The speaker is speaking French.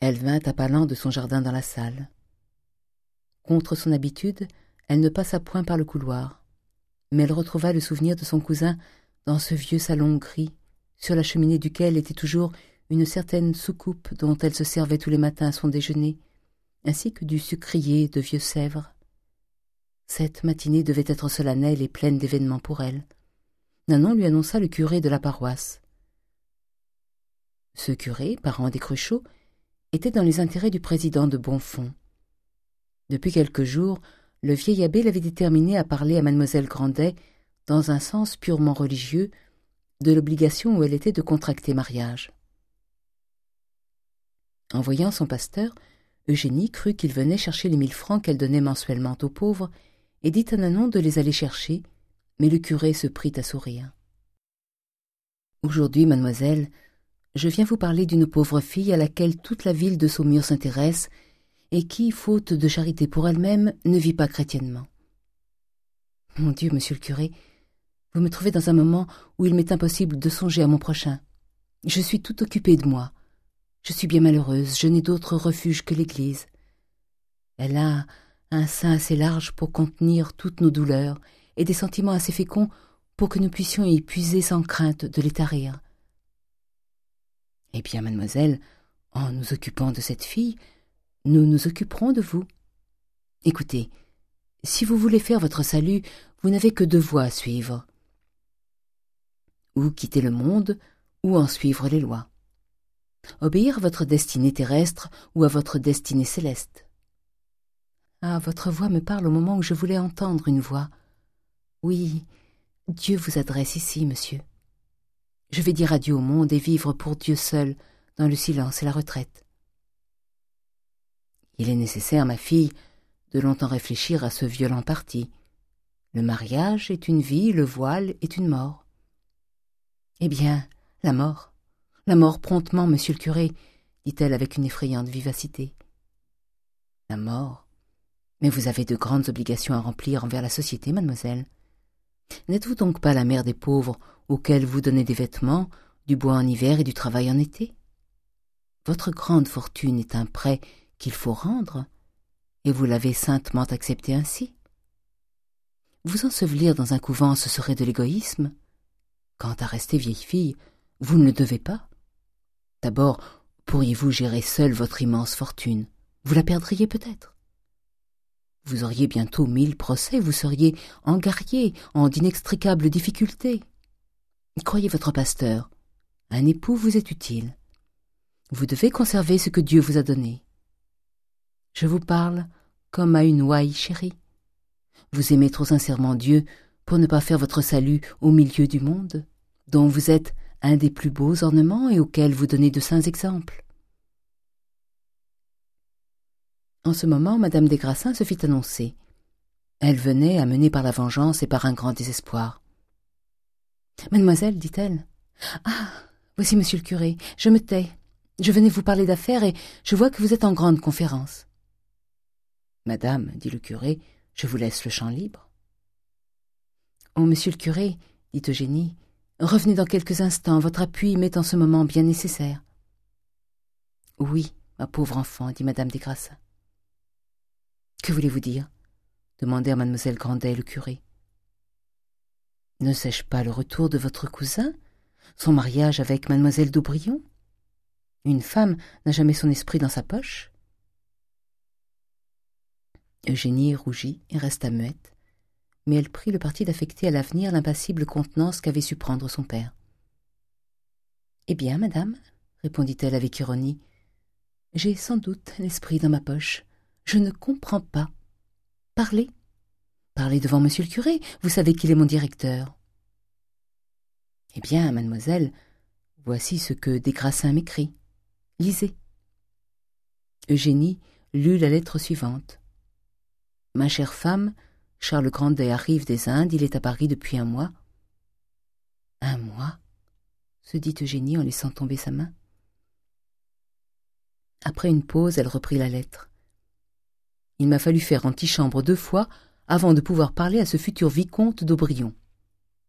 Elle vint à pas lents de son jardin dans la salle. Contre son habitude, elle ne passa point par le couloir, mais elle retrouva le souvenir de son cousin dans ce vieux salon gris, sur la cheminée duquel était toujours une certaine soucoupe dont elle se servait tous les matins à son déjeuner, ainsi que du sucrier de vieux sèvres. Cette matinée devait être solennelle et pleine d'événements pour elle. Nanon lui annonça le curé de la paroisse. Ce curé, parent des Cruchot, était dans les intérêts du président de Bonfond. Depuis quelques jours, le vieil abbé l'avait déterminé à parler à mademoiselle Grandet, dans un sens purement religieux, de l'obligation où elle était de contracter mariage. En voyant son pasteur, Eugénie crut qu'il venait chercher les mille francs qu'elle donnait mensuellement aux pauvres et dit à Nanon de les aller chercher, mais le curé se prit à sourire. Aujourd'hui, mademoiselle, je viens vous parler d'une pauvre fille à laquelle toute la ville de Saumur s'intéresse et qui, faute de charité pour elle-même, ne vit pas chrétiennement. Mon Dieu, monsieur le curé, vous me trouvez dans un moment où il m'est impossible de songer à mon prochain. Je suis tout occupée de moi. Je suis bien malheureuse, je n'ai d'autre refuge que l'Église. Elle a un sein assez large pour contenir toutes nos douleurs et des sentiments assez féconds pour que nous puissions y puiser sans crainte de les tarir. Eh bien, mademoiselle, en nous occupant de cette fille, nous nous occuperons de vous. Écoutez, si vous voulez faire votre salut, vous n'avez que deux voies à suivre. Ou quitter le monde, ou en suivre les lois. Obéir à votre destinée terrestre ou à votre destinée céleste. Ah, votre voix me parle au moment où je voulais entendre une voix. Oui, Dieu vous adresse ici, monsieur. Je vais dire adieu au monde et vivre pour Dieu seul, dans le silence et la retraite. Il est nécessaire, ma fille, de longtemps réfléchir à ce violent parti. Le mariage est une vie, le voile est une mort. Eh bien, la mort. La mort promptement, monsieur le curé, dit-elle avec une effrayante vivacité. La mort mais vous avez de grandes obligations à remplir envers la société, mademoiselle. N'êtes-vous donc pas la mère des pauvres auxquels vous donnez des vêtements, du bois en hiver et du travail en été? Votre grande fortune est un prêt qu'il faut rendre, et vous l'avez saintement accepté ainsi. Vous ensevelir dans un couvent, ce serait de l'égoïsme. Quant à rester vieille fille, vous ne le devez pas. D'abord, pourriez-vous gérer seule votre immense fortune? Vous la perdriez peut-être. Vous auriez bientôt mille procès, vous seriez engarrié en d'inextricables difficultés. Croyez votre pasteur, un époux vous est utile. Vous devez conserver ce que Dieu vous a donné. Je vous parle comme à une ouaille chérie. Vous aimez trop sincèrement Dieu pour ne pas faire votre salut au milieu du monde, dont vous êtes un des plus beaux ornements et auquel vous donnez de saints exemples. En ce moment, Madame des Grassins se fit annoncer. Elle venait, amenée par la vengeance et par un grand désespoir. Mademoiselle, dit-elle. Ah, voici monsieur le curé. Je me tais. Je venais vous parler d'affaires et je vois que vous êtes en grande conférence. Madame, dit le curé, je vous laisse le champ libre. Oh, monsieur le curé, dit Eugénie, revenez dans quelques instants. Votre appui m'est en ce moment bien nécessaire. Oui, ma pauvre enfant, dit madame des Grassins. Que voulez-vous dire? demandèrent mademoiselle Grandet et le curé. Ne sais-je pas le retour de votre cousin? Son mariage avec mademoiselle d'Aubrion? Une femme n'a jamais son esprit dans sa poche? Eugénie rougit et resta muette, mais elle prit le parti d'affecter à l'avenir l'impassible contenance qu'avait su prendre son père. Eh bien, madame, répondit-elle avec ironie, j'ai sans doute l'esprit dans ma poche. Je ne comprends pas. Parlez. Parlez devant monsieur le curé, vous savez qu'il est mon directeur. Eh bien, mademoiselle, voici ce que Desgrassins m'écrit. Lisez. Eugénie lut la lettre suivante. Ma chère femme, Charles Grandet arrive des Indes, il est à Paris depuis un mois. Un mois? se dit Eugénie en laissant tomber sa main. Après une pause, elle reprit la lettre. Il m'a fallu faire antichambre deux fois avant de pouvoir parler à ce futur vicomte d'Aubrion.